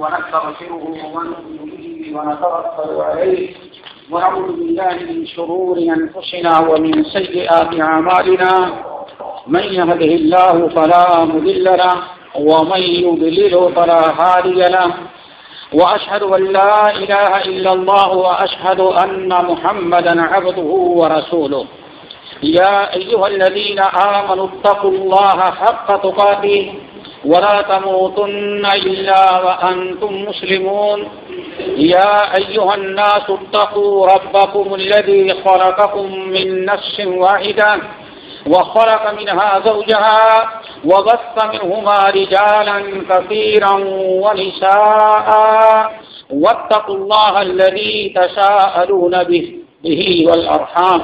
ونستغفره ونؤمن ونتوكل عليه ونعوذ بالله من شرور أنفسنا ومن سيئات أعمالنا. من يهده الله فلا مضل له ومن يضلله فلا هادي له. وأشهد أن لا إله إلا الله وأشهد أن محمدا عبده ورسوله. يا أيها الذين آمنوا اتقوا الله حق تقاته. ولا تموتن إلا وأنتم مسلمون. يا أيها الناس اتقوا ربكم الذي خلقكم من نفس واحدة وخلق منها زوجها وبث منهما رجالا كثيرا ونساء. واتقوا الله الذي تساءلون به, به والأرحام.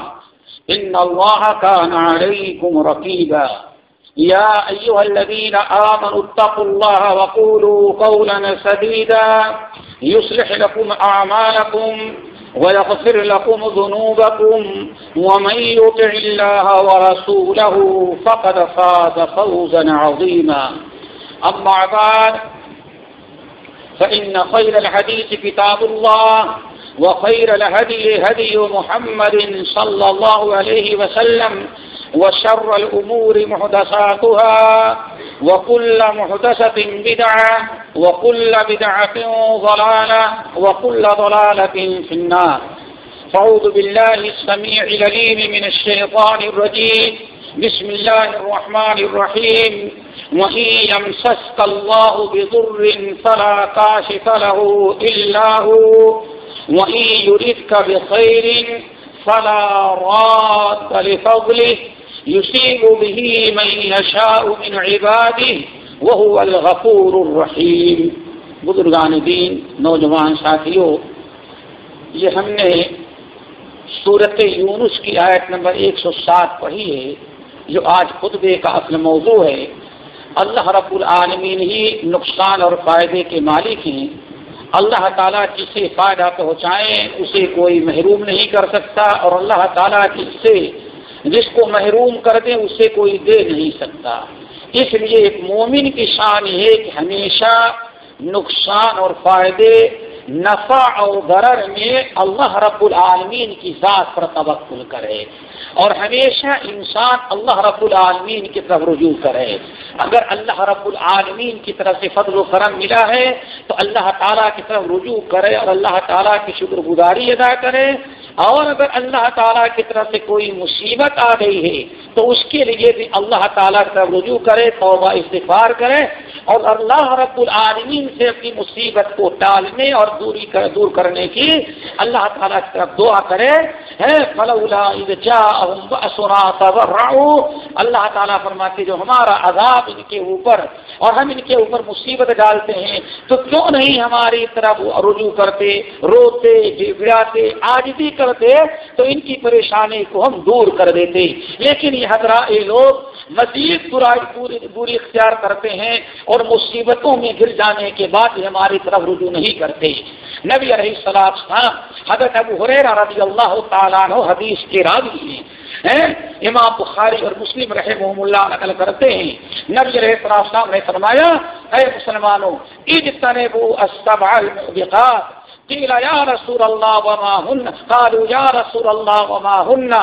إن الله كان عليكم رقيبا. يا أيها الذين آمنوا اتقوا الله وقولوا قولا سديدا يصلح لكم أعمالكم ويغفر لكم ذنوبكم ومن يطع الله ورسوله فقد فاز فوزا عظيما. أما بعد، فإن خير الحديث كتاب الله وخير الهدي هدي محمد صلى الله عليه وسلم وخير وشر الأمور محدثاتها وكل محدثة بدعة وكل بدعة ضلالة وكل ضلالة في النار. فعوذ بالله السميع لليم من الشيطان الرجيم. بسم الله الرحمن الرحيم. وإن يمسسك الله بضر فلا كاشف له إلا هو. وإن يردك بخير فلا راد لفضله. يصيب به من يشاء من عباده وهو الغفور الرحيم۔ بزرگان دین، نوجوان ساتھیوں، یہ ہم نے صورت یونس کی آیت نمبر ایک سو سات پڑھی ہے، جو آج خطبے کا اصل موضوع ہے۔ اللہ رب العالمین ہی نقصان اور فائدے کے مالک ہیں۔ اللہ تعالیٰ جسے فائدہ پہنچائیں، اسے کوئی محروم نہیں کر سکتا اور اللہ تعالیٰ جس سے جس کو محروم کر دیں اسے کوئی دے نہیں سکتا۔ اس لیے ایک مومن کی شان ہے کہ ہمیشہ نقصان اور فائدے، نفع اور غرر میں اللہ رب العالمین کی ذات پر توقل کرے۔ اور ہمیشہ انسان اللہ رب العالمین کی طرف رجوع کرے۔ اگر اللہ رب العالمین کی طرف سے فضل و کرم ملا ہے، تو اللہ تعالیٰ کی طرف رجوع کرے اور اللہ تعالیٰ کی شکر گزاری ادا کرے۔ اور اگر اللہ تعالیٰ کی طرف سے کوئی مصیبت آ گئی ہے، تو اس کے لیے بھی اللہ تعالیٰ کی طرف رجوع کرے، توبہ استفار کرے اور اللہ رب العالمین سے اپنی مصیبت کو ٹالنے اور دوری کر دور کرنے کی اللہ تعالیٰ کی طرف دعا کرے۔ اللہ تعالیٰ فرماتے جو ہمارا عذاب ان کے اوپر اور ہم ان کے اوپر مصیبت ڈالتے ہیں، تو کیوں نہیں ہماری طرف رجوع کرتے، روتے گڑاتے آج بھی کرتے تو ان کی پریشانی کو ہم دور کر دیتے لیکن یہ حضرات یہ لوگ مزید برائی بری اختیار کرتے ہیں اور مصیبتوں میں گر جانے کے بعد یہ ہماری طرف رجوع نہیں کرتے۔ نبی علیہ السلام حضرت ابو حریرہ رضی اللہ تعالیٰ عنہ حدیث کے راوی ہیں۔ امام بخاری اور مسلم رحمہ اللہ نقل کرتے ہیں۔ نبی علیہ السلام نے فرمایا، اے مسلمانوں، اجتنبوا السبع الموبقات قيل يا رسول الله وما هن قالوا يا رسول الله وما هن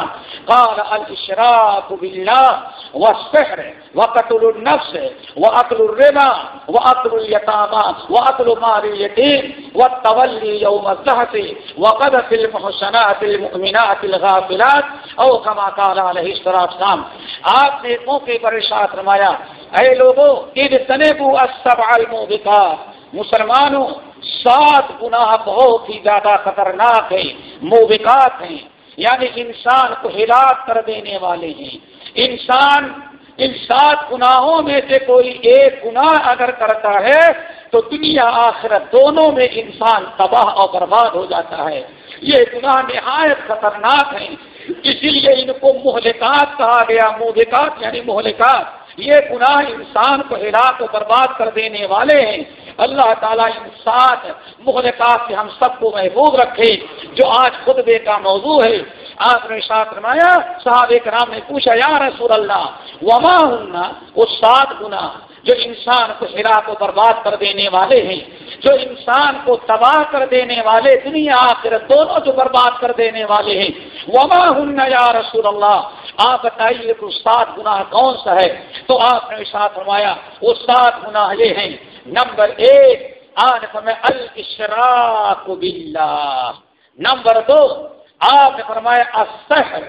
قال الإشراك بالله والسحر وقتل النفس وأكل الربا وأكل اليتامى وأكل مال اليتيم والتولي يوم الزهف وقذف المحسنات المؤمنات الغافلات أو كما قال عليه الصلاة والسلام. آپ نے موقع پر ارشاد فرمایا، اے لوگوں اجتنبوا السبع الموبقات، مسلمانوں سات گناہ بہت ہی زیادہ خطرناک ہیں، موبقات ہیں۔ یعنی انسان کو ہلاک کر دینے والے ہیں۔ انسان ان سات گناہوں میں سے کوئی ایک گناہ اگر کرتا ہے تو دنیا آخرت دونوں میں انسان تباہ اور برباد ہو جاتا ہے۔ یہ گناہ نہایت خطرناک ہیں۔ اسی لیے ان کو مہلکات کہا گیا، موبقات یعنی مہلکات۔ یہ گناہ انسان کو ہلاک و برباد کر دینے والے ہیں۔ اللہ تعالیٰ ان سات مغلقات سے ہم سب کو محبوب رکھے۔ جو آج خطبے کا موضوع ہے، آپ نے ساتھ رمایا صاحب کرام نے پوچھا، یا رسول اللہ، وما ہننا وہ سات گنا جو انسان کو ہرا کو برباد کر دینے والے ہیں، جو انسان کو تباہ کر دینے والے دنیا آخر دونوں جو برباد کر دینے والے ہیں۔ وما ہن یا رسول اللہ؟ آپ بتائیے تو سات گناہ کون سا ہے؟ تو آپ نے ساتھ فرمایا، وہ سات گناہ یہ ہیں۔ نمبر ایک آج میں الشراک باللہ۔ نمبر دو، آپ نے فرمایا، السحر۔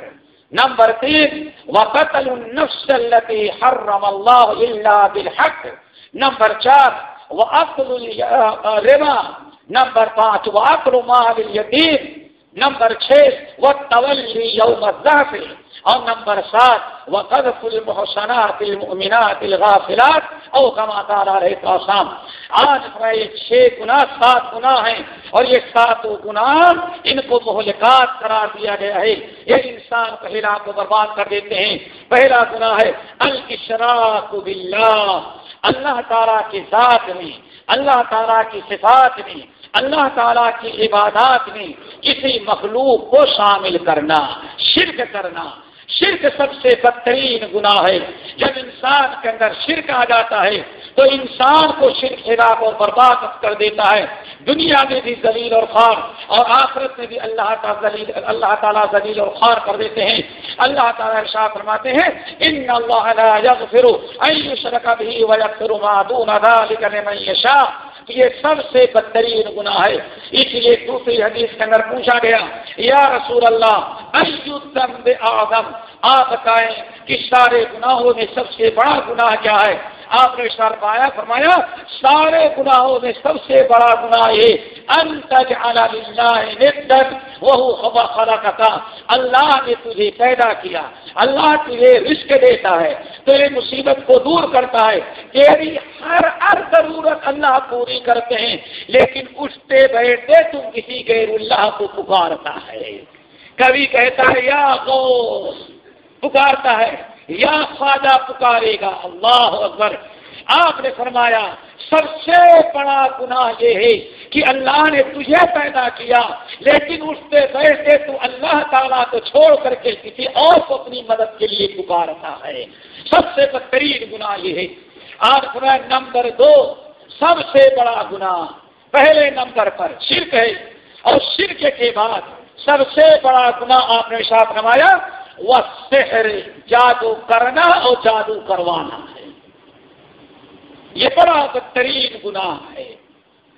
نمبر تین، وقتل النفس التي حرم الله الا بالحق۔ نمبر چار وعقل الربا نمبر پانچ وعقل مال اليتيم۔ نمبر چھ وتولي يوم الزحف اور نمبر سات وہ قدف المحسنات المؤمنات الغافلات۔ او کما تارا رہے تو شام آج یہ چھ گنا سات گنا ہیں۔ اور یہ سات گناہ ان کو مہلکات قرار دیا گیا ہے۔ یہ انسان پہلا کو برباد کر دیتے ہیں۔ پہلا گناہ ہے الشراک باللہ۔ اللہ تعالیٰ کی ذات میں، اللہ تعالیٰ کی صفات میں۔ اللہ تعالیٰ کی عبادات میں کسی مخلوق کو شامل کرنا، شرک کرنا۔ شرک سب سے بدترین گناہ ہے۔ جب انسان کے اندر شرک آ جاتا ہے، تو انسان کو شرک خلاف اور برباد کر دیتا ہے۔ دنیا میں بھی ذلیل اور خار اور آخرت میں بھی اللہ تعالیٰ اللہ تعالیٰ ذلیل اور خار کر دیتے ہیں۔ اللہ تعالیٰ ارشاد فرماتے ہیں، ان اللہ بھی یہ سب سے بدترین گناہ ہے۔ اس لیے دوسری حدیث کے اندر پوچھا گیا، یا رسول اللہ آدم آپ بتائیں کہ سارے گناہوں میں سب سے بڑا گناہ کیا ہے؟ آپ نے سر پایا فرمایا، سارے گناہوں میں سب سے بڑا گناہ یہ انتج وہ کا اللہ نے تجھے پیدا کیا، اللہ تجھے رزق دیتا ہے، تیرے مصیبت کو دور کرتا ہے۔ تیری ہر ہر ضرورت اللہ پوری کرتے ہیں، لیکن اٹھتے بیٹھتے تم کسی غیر اللہ کو پکارتا ہے۔ کبھی کہتا ہے، یا گو پکارتا ہے۔ یا خواجہ پکارے گا، اللہ اکبر۔ آپ نے فرمایا، سب سے بڑا گناہ یہ ہے کہ اللہ نے تجھے پیدا کیا، لیکن اس سے بیٹھے تو اللہ تعالیٰ کو چھوڑ کر کے کسی اور کو اپنی مدد کے لیے پکارتا ہے۔ سب سے بدترین گناہ یہ ہے۔ آج فرمایا، نمبر دو، سب سے بڑا گناہ۔ پہلے نمبر پر شرک ہے اور شرک کے بعد سب سے بڑا گناہ آپ نے ساتھ نمایا وہ سحر جادو کرنا اور جادو کروانا ہے۔ یہ بڑا بدترین گناہ ہے۔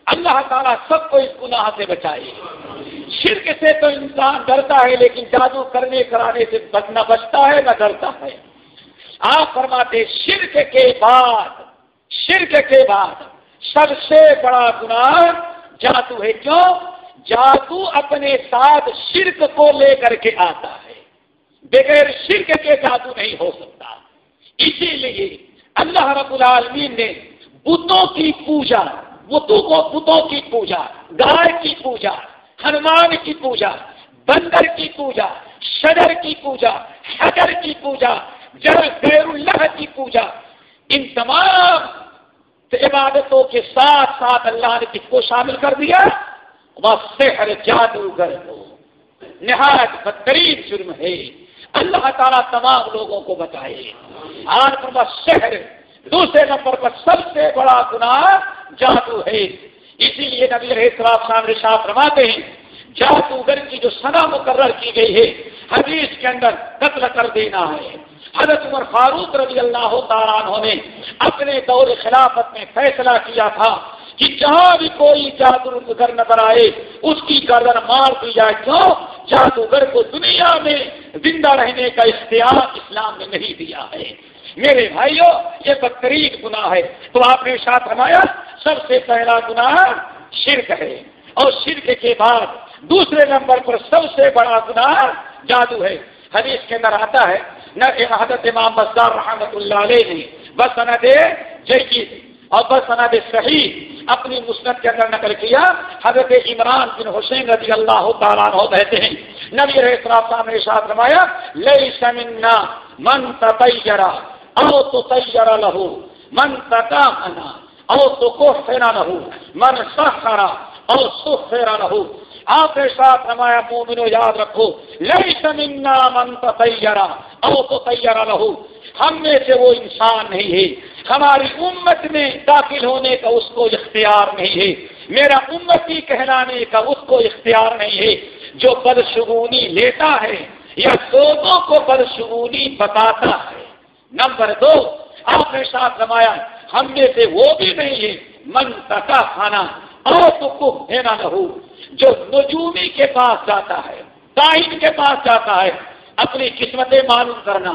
اللہ تعالیٰ سب کو اس گناہ سے بچائے۔ شرک سے تو انسان ڈرتا ہے، لیکن جادو کرنے، کرانے سے نہ بچتا ہے، نہ ڈرتا ہے۔ آپ فرماتے شرک کے بعد، شرک کے بعد سب سے بڑا گناہ جادو ہے۔ کیوں؟ جادو اپنے ساتھ شرک کو لے کر کے آتا ہے۔ بغیر شرک کے جادو نہیں ہو سکتا۔ اسی لیے اللہ رب العالمین نے بتوں کی پوجا، بتوں کو بتوں کی پوجا، گائے کی پوجا ہنومان کی پوجا، بندر کی پوجا، شجر کی پوجا، حجر کی پوجا جر غیر اللہ کی پوجا۔ ان تمام عبادتوں کے ساتھ ساتھ اللہ نے کس کو شامل کر دیا؟ وہ سحر جادوگر ہو نہایت بدترین جرم ہے۔ اللہ تعالیٰ تمام لوگوں کو بتائے آج پر شہر، دوسرے نمبر پر سب سے بڑا گناہ جادو ہے۔ اسی لیے نبی رہے صاحب شاہ فرماتے ہیں جادوگر کی جو سنا مقرر کی گئی ہے، حدیث کے اندر قتل کر دینا ہے۔ حضرت عمر فاروق رضی اللہ تعالیٰ نے اپنے دور خلافت میں فیصلہ کیا تھا۔ کہ جہاں بھی کوئی جادوگر نظر آئے، اس کی گردن مار دی جائے کیوں جادوگر کو دنیا میں زندہ رہنے کا اختیار اسلام نے نہیں دیا ہے۔ میرے بھائیوں یہ بدترین گناہ ہے۔ تو آپ نے ساتھ رمایا سب سے پہلا گناہ شرک ہے۔ اور شرک کے بعد دوسرے نمبر پر سب سے بڑا گناہ جادو ہے۔ حدیث کے اندر آتا ہے نہ حضرت امام بسدار رحمت اللہ علیہ نے، بس دے جی اور بس سند صحیح اپنی مسنت کے اندر نقل کیا، حضرت عمران بن حسین رضی اللہ تعالیٰ عنہ کہتے ہیں، نبی رحصاف صاحب نے ساتھ روایا لئی سمنا من تیرا او تو تیرا لہو، من تکا او تو کو لہو، من سخرا او سکھ پھیرا لہو۔ آپ نے ساتھ روایا مومنو یاد رکھو لئی سمنا من تیرا او تو تیرا لہو۔ ہم میں سے وہ انسان نہیں ہے ہماری امت میں داخل ہونے کا اس کو اختیار نہیں ہے۔ میرا امتی کہلانے کا اس کو اختیار نہیں ہے۔ جو بدشگونی لیتا ہے یا لوگوں کو بدشگونی بتاتا ہے۔ نمبر دو، آپ نے ساتھ رمایا ہم میں سے وہ بھی نہیں ہے۔ من تکا کھانا اور تو دینا نہ ہو۔ جو نجومی کے پاس جاتا ہے تائن کے پاس جاتا ہے، اپنی قسمتیں معلوم کرنا۔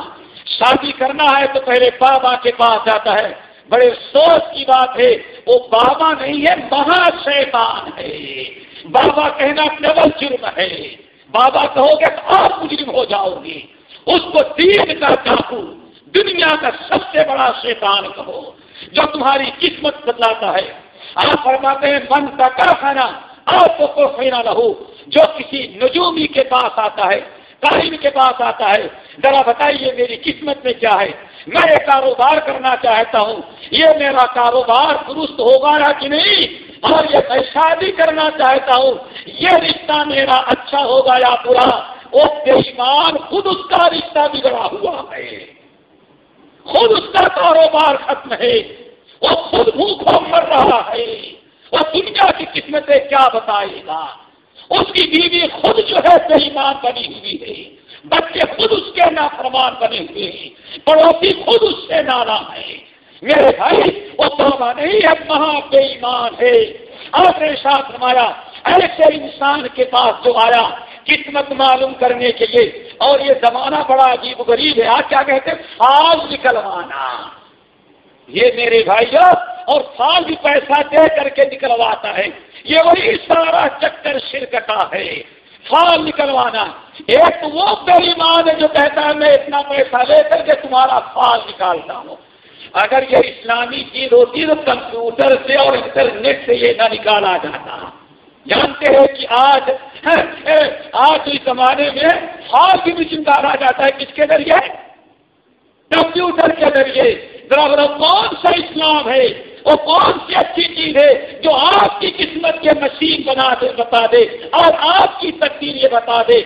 شادی کرنا ہے تو پہلے بابا کے پاس جاتا ہے۔ بڑے سوچ کی بات ہے، وہ بابا نہیں ہے، مہا شیطان ہے۔ بابا کہنا ڈبل جرم ہے۔ بابا کہو گے تو آپ مجرم ہو جاؤ گے۔ اس کو دین کا چاقو دنیا کا سب سے بڑا شیطان کہو۔ جو تمہاری قسمت بدلاتا ہے۔ آپ فرماتے ہیں، من کا کر کھانا آپ کو خیرا رہو جو کسی نجومی کے پاس آتا ہے کاہن کے پاس آتا ہے ذرا بتائیے میری قسمت میں کیا ہے؟ میں یہ کاروبار کرنا چاہتا ہوں۔ یہ میرا کاروبار درست ہوگا یا کہ نہیں؟ اور یہ میں شادی کرنا چاہتا ہوں۔ یہ رشتہ میرا اچھا ہوگا یا برا؟ وہ پیشمان خود اس کا رشتہ بگڑا ہوا ہے۔ خود اس کا کاروبار ختم ہے۔ وہ خود بھوکھوں مر رہا ہے۔ وہ دنیا کی قسمتیں کیا بتائے گا؟ اس کی بیوی خود جو ہے بےمان بنی ہوئی ہے۔ بچے خود اس کے نافرمان بنے ہوئے ہیں، پڑوسی خود اس سے نانا ہے۔ میرے بھائی، وہ بابا نہیں ہے مہا بے ایمان ہے۔ آپ نے ساتھ رمایا ایسے انسان کے پاس جو آیا قسمت معلوم کرنے کے لیے، اور یہ زمانہ بڑا عجیب غریب ہے۔ آپ کیا کہتے ہیں؟ فال نکلوانا۔ یہ میرے بھائی اور فال بھی پیسہ دے کر کے نکلواتا ہے۔ یہ وہی سارا چکر شرک کا ہے۔ فال نکلوانا۔ ایک وہ ہے جو کہتا ہے میں اتنا پیسہ لے کر کے تمہارا فال نکالتا ہوں۔ اگر یہ اسلامی چیز ہوتی تو کمپیوٹر سے اور انٹرنیٹ سے یہ نہ نکالا جاتا۔ جانتے ہیں کہ آج آج اس زمانے میں فال بھی نکالا جاتا ہے۔ کس کے ذریعے؟ کمپیوٹر کے ذریعے۔ ذرا کون سا اسلام ہے؟ وہ کون سی اچھی چیز ہے جو آپ کی قسمت کے مشین بنا دے بتا دے اور آپ کی تقدیر یہ بتا دے؟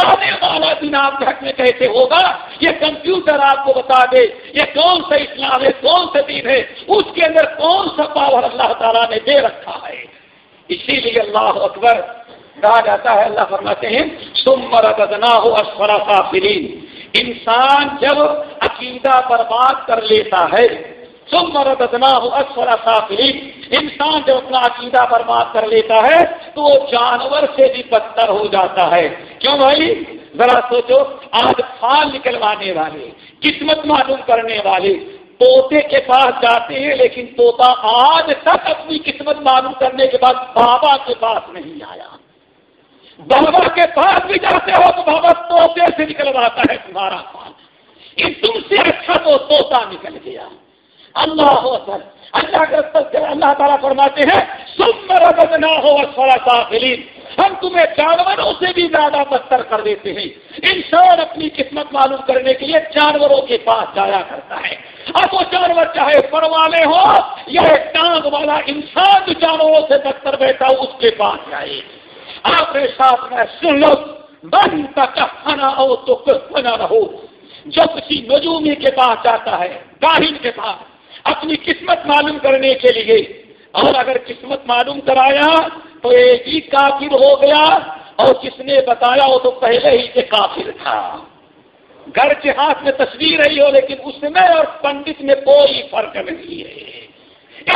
آنے والا دن آپ کے حق میں کیسے ہوگا؟ یہ کمپیوٹر آپ کو بتا دے، یہ کون سا اسلام ہے، کون سا دین ہے؟ اس کے اندر کون سا پاور اللہ تعالیٰ نے دے رکھا ہے؟ اسی لیے اللہ اکبر، کہا جاتا ہے، اللہ فرماتے ہیں سمر ہو اسفرا انسان جب عقیدہ برباد کر لیتا ہے سمر بدنا ہو اسفرا کافرین انسان جب اپنا عقیدہ برباد کر لیتا ہے، تو وہ جانور سے بھی بدتر ہو جاتا ہے۔ کیوں بھائی؟ ذرا سوچو، آج پھال نکلوانے والے، قسمت معلوم کرنے والے۔ توتے کے پاس جاتے ہیں، لیکن توتا آج تک اپنی قسمت معلوم کرنے کے بعد بابا کے پاس نہیں آیا۔ بابا کے پاس بھی جاتے ہو تو بابا توتے سے نکلواتا ہے تمہارا پال ان تم سے اچھا تو توتا نکل گیا۔ اللہ ہو سر اللہ کے اللہ تعالیٰ فرماتے ہیں سم ربد نہ ہو سافلین ہم تمہیں جانوروں سے بھی زیادہ بدتر کر دیتے ہیں۔ انسان اپنی قسمت معلوم کرنے کے لیے جانوروں کے پاس جایا کرتا ہے۔ اب وہ جانور چاہے پر والے ہو یا ٹانگ والا انسان جو جانوروں سے بدتر بیٹھا ہو، اس کے پاس جائے۔ آپ نے ساتھ میں سن لو بن کہنا ہو تو نہ رہو جو کسی نجومی کے پاس جاتا ہے گاہن کے پاس۔ اپنی قسمت معلوم کرنے کے لیے۔ اور اگر قسمت معلوم کرایا تو ایک ہی کافر ہو گیا۔ اور جس نے بتایا وہ تو پہلے ہی سے کافر تھا۔ گھر کے ہاتھ میں تصویر رہی ہو، لیکن اس میں اور پنڈت میں کوئی فرق نہیں ہے۔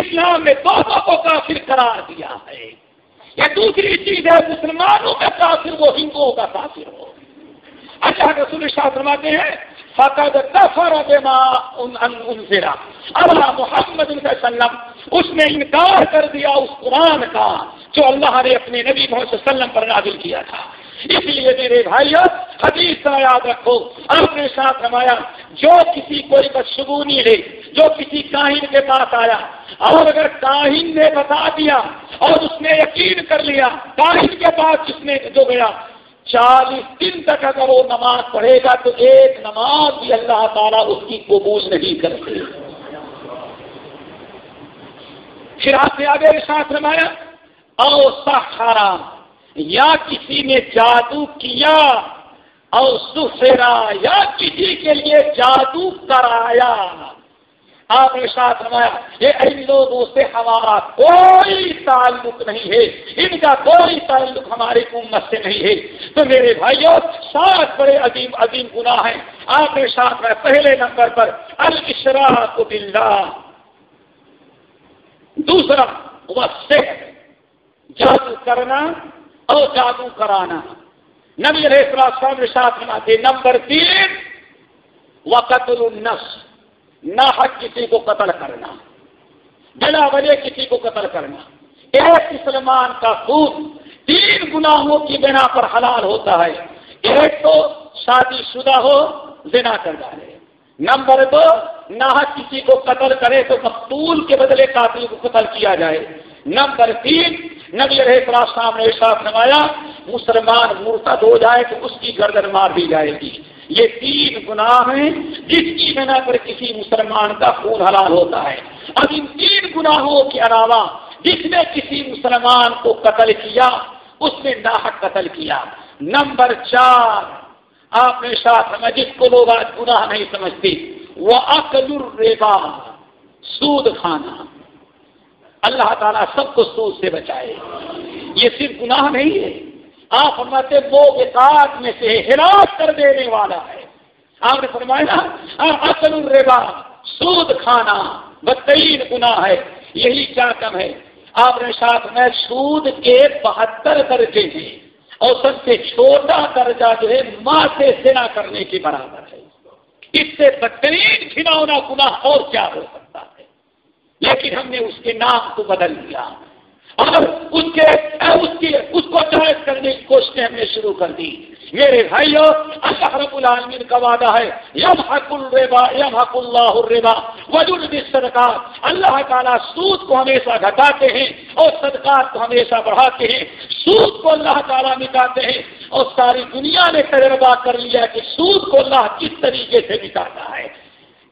اسلام میں دونوں کو کافر قرار دیا ہے۔ یہ دوسری چیز ہے، مسلمانوں کا کافر وہ ہندوؤں کا کافر ہو۔ اچھا رسول شاہ فرماتے ہیں، فقد کفر بما انزل اللہ محمد وسلم، اس نے انکار کر دیا اس قرآن کا، جو اللہ نے اپنے نبی محمد صلی اللہ علیہ وسلم پر نازل کیا تھا۔ اس لیے میرے بھائی حدیث کا یاد رکھو۔ آپ نے ساتھ رمایا جو کسی کوئی بدشگونی ہے، جو کسی کاہن کے پاس آیا، اور اگر کاہن نے بتا دیا، اور اس نے یقین کر لیا، کاہن کے پاس جس نے جو گیا چالیس دن تک اگر وہ نماز پڑھے گا تو ایک نماز بھی اللہ تعالیٰ اس کی قبول نہیں کرتے۔ پھر آپ نے آگے ساتھ رمایا او سہارا یا کسی نے جادو کیا اور سفرا یا کسی کے لیے جادو کرایا۔ آپ نے ساتھ روایا یہ ان لوگوں سے ہمارا کوئی تعلق نہیں ہے، ان کا کوئی تعلق ہماری امت سے نہیں ہے۔ تو میرے بھائیوں سات بڑے عظیم عظیم گناہ ہیں۔ آپ نے ساتھ میں پہلے نمبر پر الشراق باللہ۔ دوسرا وہ جادو کرنا اور جادو کرانا۔ نبی علیہ السلام نے ساتھ میں نمبر تین وقت النس نہ حق کسی کو قتل کرنا بلا وجہ کسی کو قتل کرنا۔ ایک مسلمان کا خون تین گناہوں کی بنا پر حلال ہوتا ہے۔ ایک تو شادی شدہ ہو، زنا کر ڈالے نمبر دو، نہ کسی کو قتل کرے تو مقتول کے بدلے قاتل کو قتل کیا جائے۔ نمبر تین، نبی رہے السلام نے ساتھ نمایا مسلمان مرتد ہو جائے تو اس کی گردن مار دی جائے گی۔ یہ تین گناہ ہیں جس کی بنا پر کسی مسلمان کا خون حلال ہوتا ہے۔ اب ان تین گناہوں کے علاوہ جس نے کسی مسلمان کو قتل کیا، اس نے ناحق قتل کیا۔ نمبر چار، آپ نے ساتھ میں جس کو لوگ آج گناہ نہیں سمجھتے، وہ عقل الربا، سود کھانا۔ اللہ تعالیٰ سب کو سود سے بچائے۔ یہ صرف گناہ نہیں ہے آپ فرماتے وہ وکاس میں سے ہلاک کر دینے والا ہے۔ آپ نے فرمایا، اصل الربا، سود کھانا، بدترین گناہ ہے۔ یہی کیا کم ہے؟ آپ نے ساتھ میں سود کے بہتر درجے ہیں اور سب سے چھوٹا درجہ جو ہے ماں سے سنا کرنے کے برابر ہے۔ اس سے بدترین کھلونا گناہ اور کیا ہو سکتا ہے؟ لیکن ہم نے اس کے نام کو بدل دیا۔ اور اس کے اس کی، اس کو جائز کرنے کی کوششیں ہم نے شروع کر دی۔ میرے بھائیوں اللہ رب العالمین کا وعدہ ہے یم حق الربا یم حق اللہ الربا۔ وجود صدقات اللہ تعالیٰ سود کو ہمیشہ گھٹاتے ہیں اور صدقات کو ہمیشہ بڑھاتے ہیں۔ سود کو اللہ تعالیٰ مٹاتے ہیں اور ساری دنیا نے تجربہ کر لیا کہ سود کو اللہ کس طریقے سے مٹاتا ہے۔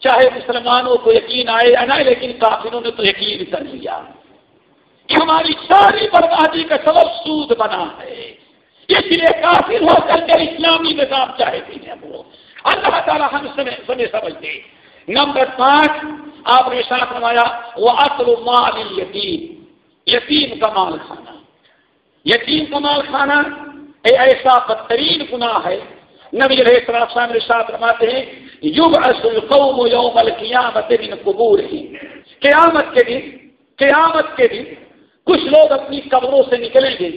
چاہے مسلمانوں کو یقین آئے یا نہ لیکن کافروں نے تو یقین کر لیا۔ ہماری ساری بربادی کا سبب سود بنا ہے۔ اس لیے کافر ہو کر کے اسلامی نظام چاہتے ہیں وہ اللہ تعالیٰ ہم سمے سمجھتے نمبر پانچ، آپ نے ساتھ نمایا وہ اصل مال یتیم یتیم کا مال کھانا۔ یتیم کا مال کھانا ایسا بدترین گناہ ہے۔ نبی علیہ السلام نے ساتھ رماتے ہیں یوگ اصل قوم یوم القیامت دن قبور ہی قیامت کے دن قیامت کے دن کچھ لوگ اپنی قبروں سے نکلیں گے۔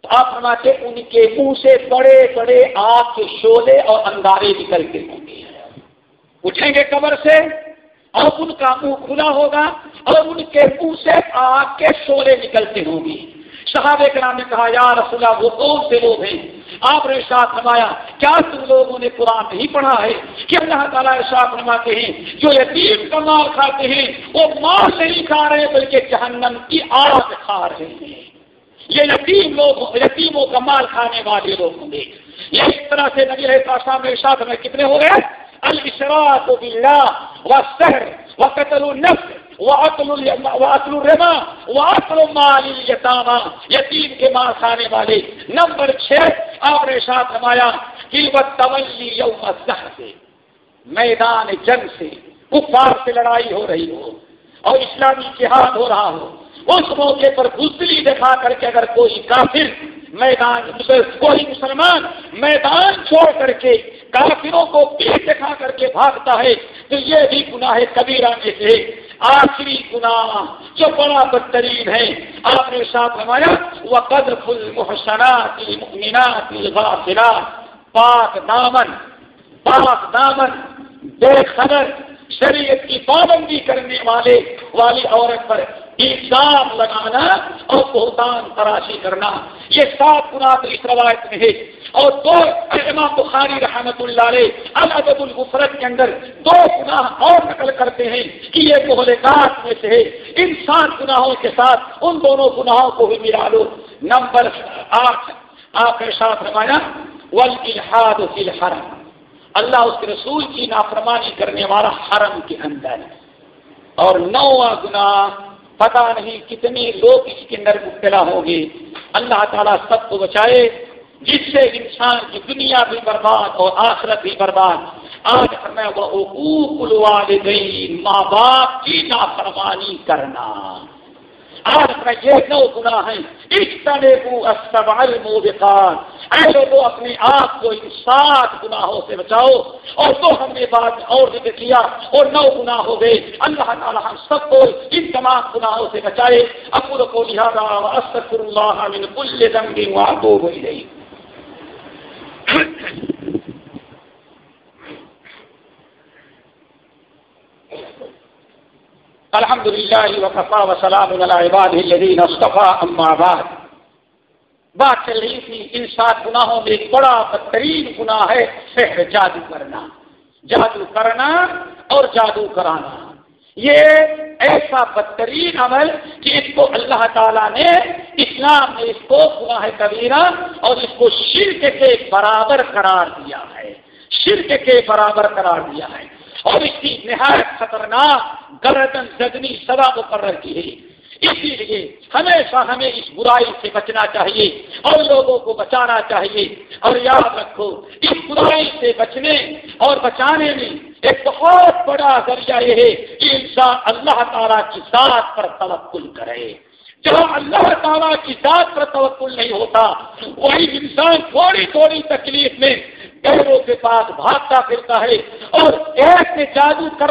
تو آپ فرماتے ان کے منہ سے بڑے بڑے آگ کے شولے اور اندارے نکلتے ہوں گے۔ اٹھیں گے قبر سے اور ان کا منہ کھلا ہوگا اور ان کے منہ سے آگ کے شولے نکلتے ہوں گے۔ صحابہ کرام نے کہا، یا رسول اللہ وہ کون سے لوگ ہیں آپ نے ساتھ نمایا کیا تم لوگوں نے قرآن نہیں پڑھا ہے؟ کہ اللہ تعالیٰ ساتھ نماتے ہیں، جو یتیم کا مال کھاتے ہیں، وہ مال نہیں کھا رہے، بلکہ جہنم کی آگ کھا رہے ہیں۔ یہ یتیم لوگ یتیموں کا مال کھانے والے لوگ ہوں گے۔ یہ اس طرح سے نبی رہتا سامنے ساتھ میں کتنے ہو گئے؟ الشراط باللہ و سحر و قتل النفس۔ یتیم کے ماں کھانے والے، نمبر چھ، آپ نے ساتھ رمایا تولی یوم سے میدان جنگ سے کفار سے لڑائی ہو رہی ہو اور اسلامی جہاد ہو رہا ہو۔ اس موقع پر بزدلی دکھا کر کے اگر کوئی کافر، میدان کوئی مسلمان میدان چھوڑ کر کے کافروں کو پیٹ دکھا کر کے بھاگتا ہے، تو یہ بھی گناہ کبیرہ میں سے آخری گناہ جو بڑا بدترین ہے۔ آپ نے ساتھ ہمارا وہ فل محسنات پاک دامن پاک دامن، بے خبر۔ شریعت کی پابندی کرنے والے والی عورت پر الزام لگانا اور بہتان تراشی کرنا۔ یہ سات گناہ اس روایت میں ہے اور دو امام بخاری رحمت اللہ علیہ الادب الغفرت کے اندر دو گناہ اور نقل کرتے ہیں کہ یہ مہلکات میں سے ہے ان سات گناہوں کے ساتھ ان دونوں گناہوں کو بھی ملا لو۔ نمبر آٹھ، آپ کے ساتھ روایا ول الحاد الحرم۔ اللہ اس کے رسول کی نافرمانی کرنے والا حرم کے اندر اور نواں گناہ پتا نہیں کتنے لوگ اس کے اندر مبتلا ہوں گے۔ اللہ تعالیٰ سب کو بچائے جس سے انسان کی دنیا بھی برباد اور آخرت بھی برباد۔ آج ہمیں وہ حقوق الوالدین ماں باپ کی نافرمانی کرنا۔ آج میں یہ نو گنا ہے اس طرح کو استبال موبقان اے لوگوں اپنے آپ کو ان سات گناہوں سے بچاؤ۔ اور تو ہم نے بات اور ذکر کیا اور نو گنا ہو گئے۔ اللہ تعالیٰ ہم سب کو ان تمام گناہوں سے بچائے۔ اکور کو لہٰذا استغفر اللہ من کل ذنب واتوب الیہ۔ Thank you. الحمد للہ وقفا وسلام عباد الذین اصطفى اما بعد. بات چل رہی تھی، ان سات گناہوں میں ایک بڑا بدترین گناہ ہے، سحر، جادو کرنا۔ جادو کرنا اور جادو کرانا۔ یہ ایسا بدترین عمل کہ اس کو اللہ تعالیٰ نے اسلام نے اس کو گناہ کبیرہ اور اس کو شرک کے برابر قرار دیا ہے۔ شرک کے برابر قرار دیا ہے۔ اور اس کی نہایت خطرناک، گردن زدنی سزا مقرر کی ہے۔ اسی لیے ہمیشہ ہمیں اس برائی سے بچنا چاہیے اور لوگوں کو بچانا چاہیے۔ اور یاد رکھو، اس برائی سے بچنے اور بچانے میں ایک بہت بڑا ذریعہ یہ ہے کہ انسان اللہ تعالیٰ کی ذات پر توقل کرے۔ جہاں اللہ تعالیٰ کی ذات پر توقل نہیں ہوتا، وہی انسان تھوڑی تھوڑی تکلیف میں پیروں کے پاس بھاگتا پھرتا ہے اور ایک نے جادو کر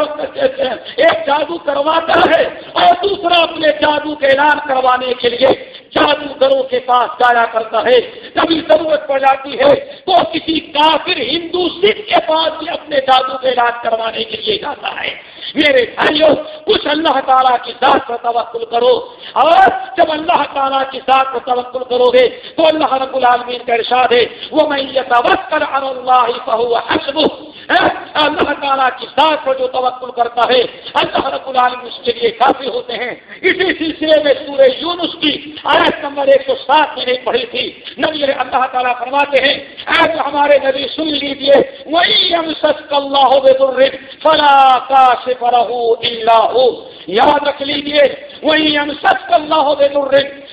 ایک جادو کرواتا ہے اور دوسرا اپنے جادو کا اعلان کروانے کے لیے جادوگروں کے پاس جایا کرتا ہے۔ کبھی ضرورت پڑ جاتی ہے تو کسی کافر ہندو سکھ کے پاس بھی اپنے جادو کا علاج کروانے کے لیے جاتا ہے۔ میرے بھائیوں، کچھ اللہ تعالیٰ کی ذات پر توقل کرو۔ اور جب اللہ تعالیٰ کی ذات پر توقل کرو گے تو اللہ رب العالمین کا ارشاد ہے۔ وہ میں یہ توقل اللہ فہو حسب اللہ تعالیٰ کی ذات پر جو توقل کرتا ہے، اللہ رب العالمین اس کے لیے کافی ہوتے ہیں۔ اسی سلسلے میں سورہ یونس کی آیت نمبر ایک سو سات میں نہیں پڑھی تھی۔ نبی اللہ تعالیٰ فرماتے ہیں آج ہمارے نبی سن لیجیے وہی ہم سچ اللہ فلا کا سے اللہ یاد رکھ لیجیے وہی ہم سچ اللہ ہو بے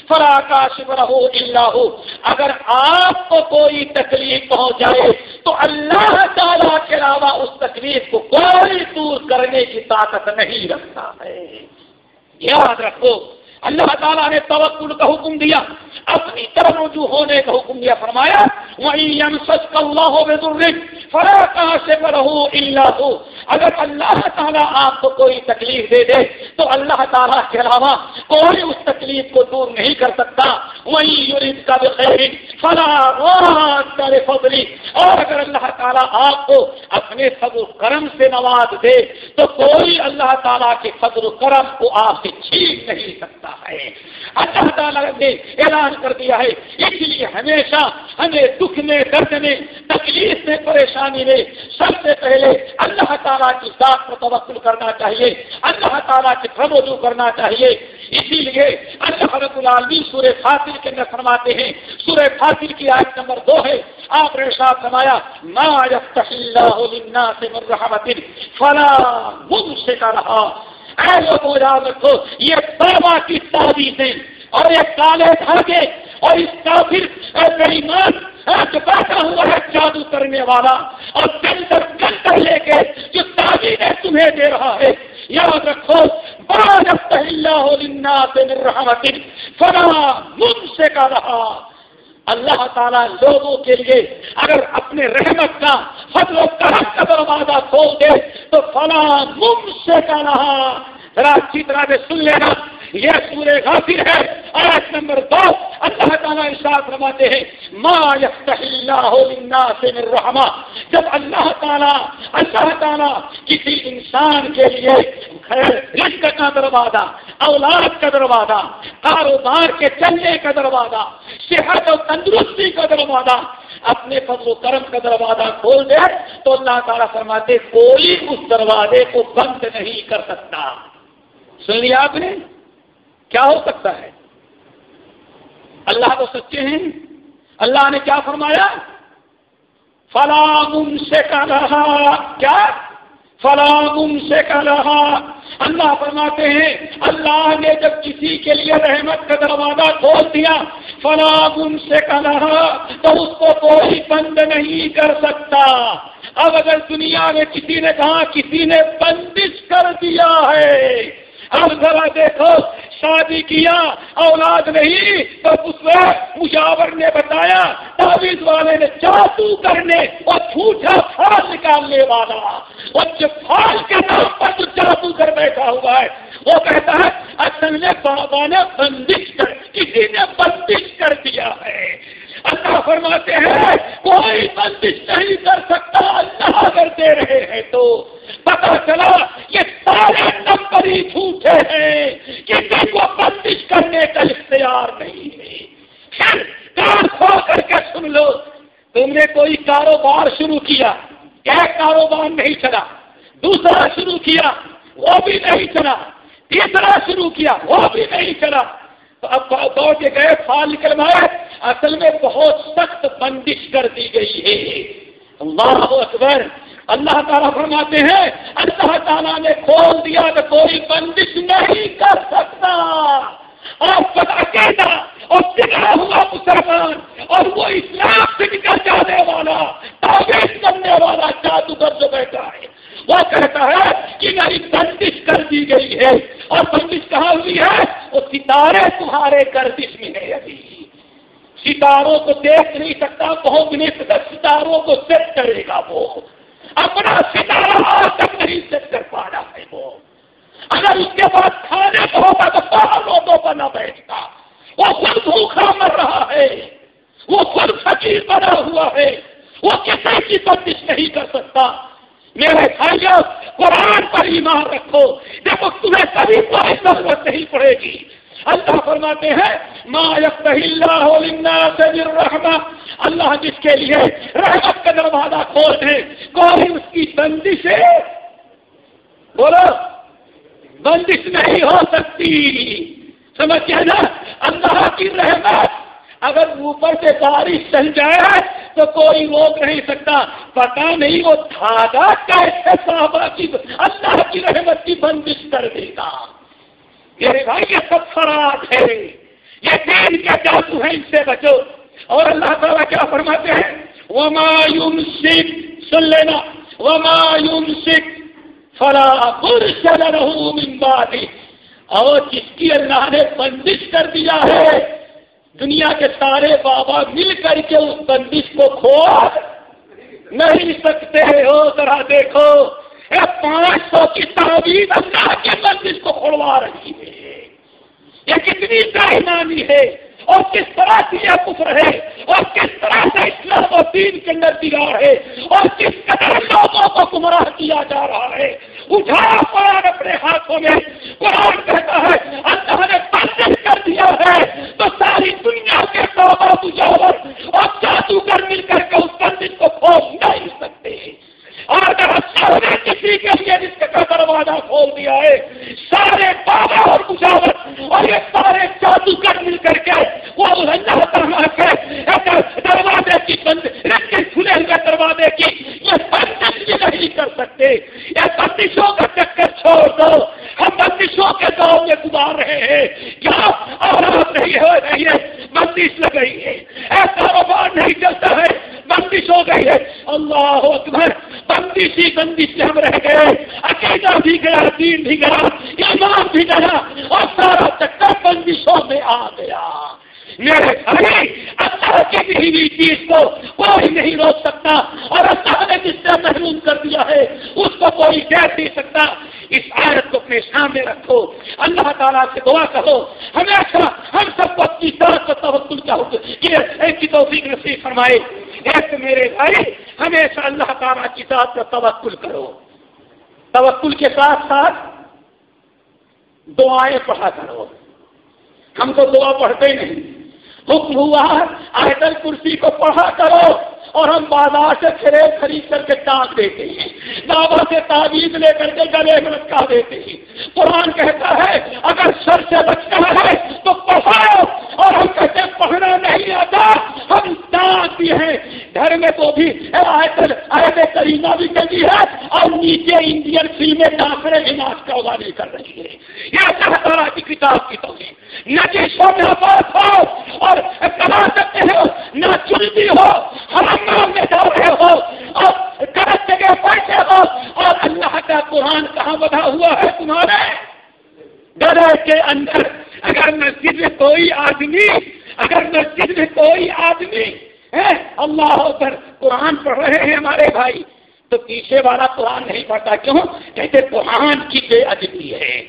فلا کا ہو اللہ. اگر آپ کو کوئی تکلیف پہنچائے تو اللہ تعالیٰ کے علاوہ اس تکلیف کو کوئی دور کرنے کی طاقت نہیں رکھتا ہے. یاد رکھو اللہ تعالیٰ نے توکل کا حکم دیا، اپنی طرف رجوع ہونے کا حکم دیا، فرمایا اللہ اگر اللہ تعالیٰ آپ کو کوئی تکلیف دے دے، تو اللہ تعالیٰ کے علاوہ کوئی اس تکلیف کو دور نہیں کر سکتا۔ وہیں یورین کا بخیر فلاں فضلی اور اگر اللہ تعالیٰ آپ کو اپنے فضل کرم سے نواز دے، تو کوئی اللہ تعالیٰ کے فضل کرم کو آپ سے چھین نہیں سکتا۔ ہے۔ اللہ تعالیٰ نے اعلان کر دیا ہے۔ اس لیے ہمیشہ ہمیں دکھ میں، درد میں، تکلیف میں، پریشانی میں سب سے پہلے اللہ تعالیٰ کی ذات پر توقل کرنا چاہیے۔ اللہ تعالیٰ کی پرموجو کرنا چاہیے۔ اسی لیے اللہ رب العالمین سورہ فاطر کے اندر فرماتے ہیں۔ سورہ فاطر کی آیت نمبر دو ہے۔ آپ نے ساتھ فرمایا، ما یفتح اللہ للناس من رحمت فلا ممسک رہا اے لوگوں یاد رکھو، یہ بابا کی تعریفیں اور یہ کالے دھاگے اور اس کافر بےمان جو بیٹھا ہوا ہے جادو کرنے والا اور گندر گندر لے کے جو تعلیم تمہیں دے رہا ہے۔ یاد رکھو بارت اللہ رحمت فلا من سے کا رہا اللہ تعالیٰ لوگوں کے لیے اگر اپنے رحمت کا فضل و کرم کا دروازہ کھول دے تو فلاں مم سے کا رہا۔ ذرا اچھی طرح سے سن لینا، یہ سورہ غافر ہے۔ آیت نمبر دو، اللہ تعالیٰ ارشاد فرماتے ہیں، ما یفتح اللہ للناس من رحمہ۔ جب اللہ تعالیٰ اللہ تعالیٰ کسی انسان کے لیے رزق کا دروازہ، اولاد کا دروازہ، کاروبار کے چلنے کا دروازہ، صحت اور تندرستی کا دروازہ، اپنے فضل و کرم کا دروازہ کھول دے، تو اللہ تعالیٰ فرماتے کوئی اس دروازے کو بند نہیں کر سکتا۔ سن لیا آپ نے؟ کیا ہو سکتا ہے؟ اللہ تو سچے ہیں۔ اللہ نے کیا فرمایا؟ فلام سے کا رہا کیا؟ فلاں سے کہا اللہ فرماتے ہیں، اللہ نے جب کسی کے لیے رحمت کا دروازہ کھول دیا فلاں سے کہا تو اس کو کوئی بند نہیں کر سکتا۔ اب اگر دنیا میں کسی نے کہا، کسی نے بندش کر دیا ہے اب ذرا دیکھو، شادی کیا، اولاد نہیں تو اس وقت مشاور نے بتایا، تعویذ والے نے جادو کرنے اور جھوٹا پھال نکالنے والا۔ اور جو پھال کے نام پر جو جادو کر بیٹھا ہوا ہے، وہ کہتا ہے، اصل میں بابا نے بندش کر، کسی نے بندش کر دیا ہے۔ اللہ فرماتے ہیں، کوئی بندش نہیں کر سکتا، اللہ اگر دے رہے ہیں تو۔ پتا چلا، یہ سارے نمبر ہی جھوٹے ہیں۔ کسی کو بندش کرنے کا اختیار نہیں ہے۔ کار کھو کر کے سن لو۔ تم نے کوئی کاروبار شروع کیا ایک کاروبار نہیں چلا۔ دوسرا شروع کیا، وہ بھی نہیں چلا۔ تیسرا شروع کیا، وہ بھی نہیں چلا۔ تو اب دوڑ کے گئے پھال نکل مائے اصل میں بہت سخت بندش کر دی گئی ہے۔ اللہ اکبر۔ اللہ تعالیٰ فرماتے ہیں، اللہ تعالیٰ نے کھول دیا تو کوئی بندش نہیں کر سکتا۔ اور پتا کہنا اور بگڑا ہوا مسلمان، اور وہ اسلام سے نکل جانے والا تعویذ کرنے والا جادوگر جو بیٹھا ہے۔ وہ کہتا ہے کہ میری بندش کر دی گئی ہے۔ اور بندش کہاں ہوئی ہے؟ وہ ستارے تمہارے گردش میں ہے ابھی۔ ستاروں کو دیکھ نہیں سکتا، بہت نہیں سکتا، ستاروں کو سیٹ کرے گا وہ۔ اپنا ستارہ آج تک نہیں سیٹ کر پا رہا ہے وہ۔ اگر اس کے بعد کھانے کو ہوتا تو باہر لوگوں پر نہ بیٹھتا۔ وہ خود بھوکھا مر رہا ہے۔ وہ خود فقیر بنا ہوا ہے۔ وہ کسی کی بندش نہیں کر سکتا۔ میرے بھائیوں قرآن پر ایمان رکھو۔ دیکھو، تمہیں کبھی کوئی ضرورت نہیں پڑے گی۔ اللہ فرماتے ہیں، ما اللہ سے اللہ جس کے لیے رحمت کا دروازہ کھول دے کوئی اس کی بندش؟ ہے بولو، بندش نہیں ہو سکتی۔ سمجھ نا؟ اللہ کی رحمت۔ اگر اوپر سے بارش چل جائے تو کوئی روک نہیں سکتا۔ پتا نہیں وہ دھاگا کیسے صحابہ کی اللہ کی رحمت کی بندش کر دے گا۔ میرے بھائی یہ سب خراب ہے۔ یہ دین کیا جادو ہے اس سے بچو۔ اور اللہ تعالیٰ کیا فرماتے ہیں؟ وہ مایوم سکھ سن لینا وہ مایوم سکھ فلا بادی اور جس کی اللہ نے بندش کر دیا ہے، دنیا کے سارے بابا مل کر کے اس بندش کو کھو نہیں سکتے۔ ہو، ذرا دیکھو۔ پانچ سو کی تعویذ اللہ کے بندش کو کھڑوا رہی ہے۔ یہ کتنی کائنانی ہے اور کس طرح سے یہ کفر ہے اور کس طرح سے اسلام و دین کے اندر دیوار ہے اور کس قدر لوگوں کو گمراہ کیا جا رہا ہے۔ اٹھایا قرآن اپنے ہاتھوں میں، قرآن کہتا ہے اللہ نے بندش کر دیا ہے تو ساری دنیا کے توبہ مجاور اور جادوگر مل کر کے اس بندش کو کھول نہیں سکتے اور اگر اللہ نے کسی کے لیے جس کا دروازہ کھول دیا ہے سارے بابا اور مجاوت اور یہ سارے جادوگر مل کر کے وہ اللہ تعالیٰ کے دروازے کی بند رکھے کھلے ہوئے دروازے کی یہ بندش بھی نہیں کر سکتے یہ بندشوں کا چکر چھوڑ دو ہم بندشوں کے دور میں گزار رہے ہیں کیا اولاد نہیں ہو رہی ہے بندش لگ گئی ہے ایسا کاروبار نہیں چلتا ہے بندش ہو گئی ہے اللہ اکبر بندشی بندش سے ہم رہ گئے عقیدہ بھی گیا دین بھی گیا ایمان بھی گیا اور سارا چکر بندشوں میں آ گیا میرے بھائی اللہ کی بھی ہوئی چیز کو کوئی نہیں روک سکتا اور اللہ نے جس سے محروم کر دیا ہے اس کو کوئی کہہ نہیں سکتا اس آیت کو اپنے سامنے رکھو اللہ تعالیٰ سے دعا کرو ہمیشہ ہم سب کو اپنی طرف سے توقل کا کی توفیق نصیب فرمائے۔ ایک میرے بھائی، ہمیشہ اللہ تعالیٰ کی ذات کا توکل کرو۔ توکل کے ساتھ ساتھ دعائیں پڑھا کرو۔ ہم تو دعا پڑھتے نہیں۔ حکم ہوا آئٹل کرسی کو پڑھا کرو۔ اور ہم بازار سے خرید خرید کر کے ٹانک دیتے ہیں۔ بابا سے تعویذ لے کر کے گلے میں لٹکا دیتے ہیں۔ قرآن کہتا ہے، اگر سر سے بچنا ہے تو پڑھاؤ۔ اور ہم کہتے ہیں، پڑھنا نہیں آتا۔ ہم ٹانک بھی ہیں۔ گھر میں تو بھی آیت کریمہ بھی چلی ہے، اور نیچے انڈین فلمیں ڈاکرے بھی ناچ کا نہیں کر رہی ہے یہ اللہ تعالیٰ کی کتاب کی توحید نہ جسو میں بات ہو، اور کما سکتے ہو نہ چلتی ہو۔ ہم میں جا رہے ہو اور غلط جگہ بیٹھے ہو اور اللہ کا قرآن کہاں بنا ہوا ہے تمہارے? ڈر کے اندر اگر مسجد میں کوئی آدمی، اگر مسجد میں کوئی آدمی ہے اللہ پر قرآن پڑھ رہے ہیں ہمارے بھائی، تو پیچھے والا قرآن نہیں پڑھتا۔ کیوں؟ کہتے قرآن کی بے ادبی ہے۔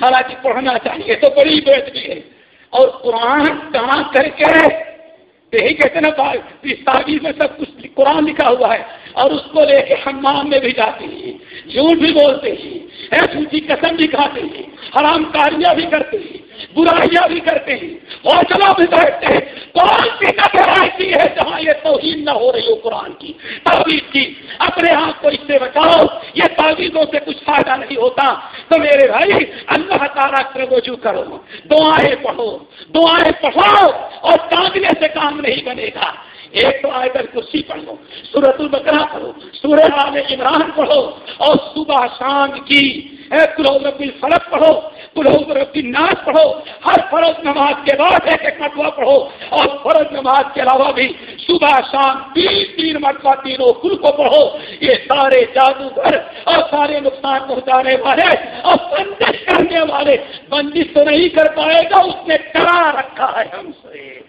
حالانکہ پڑھنا چاہیے تو بڑی بے ادبی ہے۔ اور قرآن کہاں کر کے یہی کہتے نا اس تعبیر میں سب کچھ قرآن لکھا ہوا ہے۔ اور اس کو لے کے حمام میں بھی جاتے ہیں۔ جھوٹ بھی بولتے ہیں جھوٹی قسم بھی کھاتے ہیں۔ حرام کاریاں بھی کرتے ہیں، برائیاں بھی کرتے ہیں۔ حوصلہ بھی بیٹھتے ہیں۔ کون سی نظر ایسی ہے جہاں یہ توہین نہ ہو رہی ہو قرآن کی؟ تعویذ کی۔ اپنے آپ کو اس سے بچاؤ، یہ تعویذوں سے کچھ فائدہ نہیں ہوتا۔ تو میرے بھائی، اللہ تعالیٰ سے رجوع کرو۔ دعائیں پڑھو دعائیں پڑھو اور کاغذے سے کام نہیں بنے گا۔ ایک تو آئے کر کرسی پڑھ لو سورت البکرا پڑھو سورہ عال عمران پڑھو، اور صبح شام کی رب الفلق پڑھو رب الناس پڑھو، ہر فرض نماز کے بعد ایک ایک مرتبہ پڑھو، اور فرض نماز کے علاوہ بھی صبح شام تین تین مرتبہ تینوں کل کو پڑھو، یہ سارے جادوگر اور سارے نقصان پہنچانے والے اور بندش کرنے والے، بندش تو نہیں کر پائے گا، اس نے ڈرا رکھا ہے ہم سے۔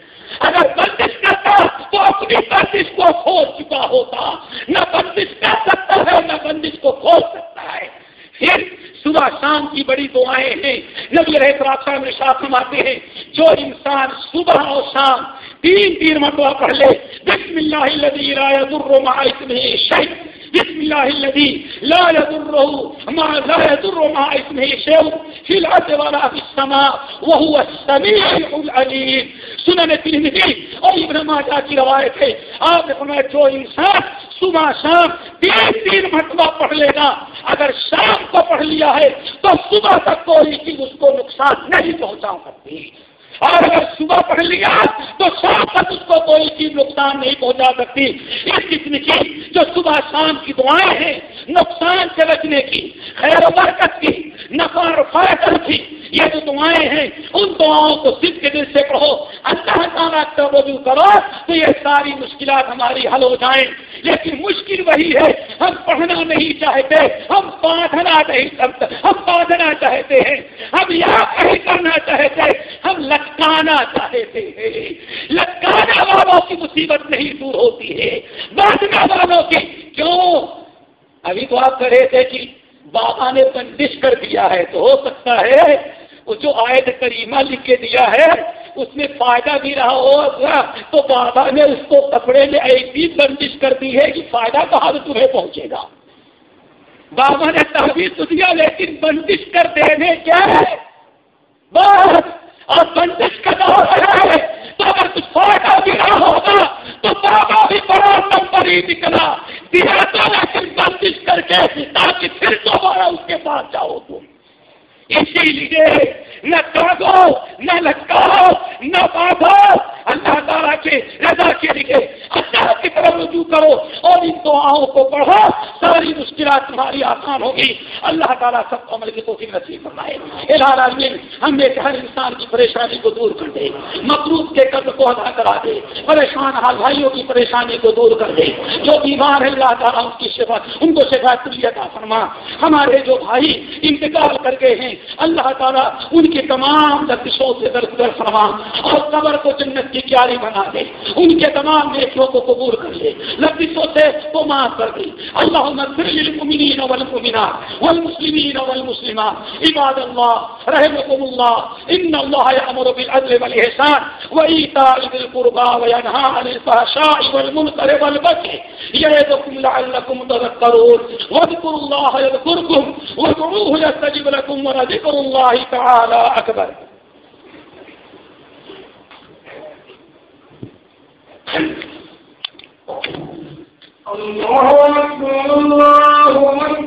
اگر بندش کرتا تو اپنی بندش کو کھول چکا ہوتا، نہ بندش کر سکتا ہے، نہ بندش کو کھول سکتا ہے۔ پھر صبح شام کی بڑی دعائیں ہیں۔ نبی رہے پراپا میں فرماتے ہیں، جو انسان صبح اور شام تین تین مرتبہ پڑھ لے، بسم اللہ الذی لا يضر مع اسمه شيء بسم الله الذي لا يضره ما لا يضر مع اسمه شيء في الارض ولا في السماء وهو السميع العليم سنن ترمذی اور ابن ماجہ کی روایت ہے۔ آپ نے فرمایا جو انسان صبح شام تین تین مرتبہ پڑھ لے گا، اگر شام کو پڑھ لیا ہے تو صبح تک کوئی چیز اس کو نقصان نہیں پہنچا سکتی۔ اور اگر صبح پڑھ لیا تو شام تک اس کو کوئی چیز نقصان نہیں پہنچا سکتی۔ اس قسم کی جو صبح شام کی دعائیں ہیں، نقصان سے بچنے کی، خیر و برکت کی، نفع اور فائدہ کی، یہ جو دعائیں ہیں، ان دعاؤں کو صرف کے دل سے پڑھو۔ اللہ تعالیٰ کا وضو کرو تو یہ ساری مشکلات ہماری حل ہو جائیں۔ لیکن مشکل وہی ہے، ہم پڑھنا نہیں چاہتے، ہم باندھنا نہیں ہم باندھنا چاہتے ہیں۔ ہم یاد نہیں کرنا چاہتے، ہم لٹکانا چاہتے ہیں۔ لٹکانا والوں کی مصیبت نہیں دور ہوتی ہے۔ باندھنا والوں کی کیوں؟ ابھی تو آپ کہہ رہے تھے کہ بابا نے بندش کر دیا ہے، تو ہو سکتا ہے وہ جو آیت کریمہ لکھ کے دیا ہے، اس میں فائدہ بھی رہا ہوگا۔ تو بابا نے اس کو کپڑے میں ایسی بندش کر دی ہے کہ فائدہ کہاں تمہیں پہنچے گا؟ بابا نے تحویل تو دیا، لیکن بندش کر دینے کیا ہے؟ بس! اور بندش کا دور ہے۔ تو اگر کچھ فائدہ بھی نہ ہوگا تو بابا بھی بڑا نمبر ہی نکلا۔ دیا تھا لیکن بندش کر کے تاکہ پھر دوبارہ اس کے پاس جاؤ تم۔ اسی لیے نہ کاغو نہ لٹکاؤ، نہ باندھو اللہ تعالیٰ کے رضا کے لیے اللہ کی طرف رجوع کرو اور ان دعاؤں کو پڑھو۔ ساری مشکلات تمہاری آسان ہوگی۔ اللہ تعالیٰ سب کو عمل کی توفیق نصیب فرمائے۔ الہار عالمین ہم نے ہر انسان کی پریشانی کو دور کر دے۔ مقروض کے قرض کو ادا کرا دے۔ پریشان حال بھائیوں کی پریشانی کو دور کر دے۔ جو بیمار ہے، اللہ تعالیٰ ان کی شفا، ان کو شفا عطا فرما۔ ہمارے جو بھائی انتقال کر گئے ہیں اللہ تعالیٰ ان کی تمام لطشوں سے درد در فرما اور قبر کو جنت کی کیاری بنا دے۔ ان کے تمام نیکیوں کو قبول کر لے۔ لطشوں سے وہ معاف کر دے۔ اللہ للمؤمنین والمؤمنات والمسلمین والمسلمات۔ عباد اللہ رحمكم اللہ۔ ان اللہ یامر بالعدل والاحسان وایتاء ذی القربى وینهى عن الفحشاء والمنکر والبغي یعظکم لعلکم تذکرون۔ واذکروا اللہ یذکرکم، وادعوه یستجب لكم ورزقكم ذکر اللہ تعالی اکبر اللہ اکبر اللہ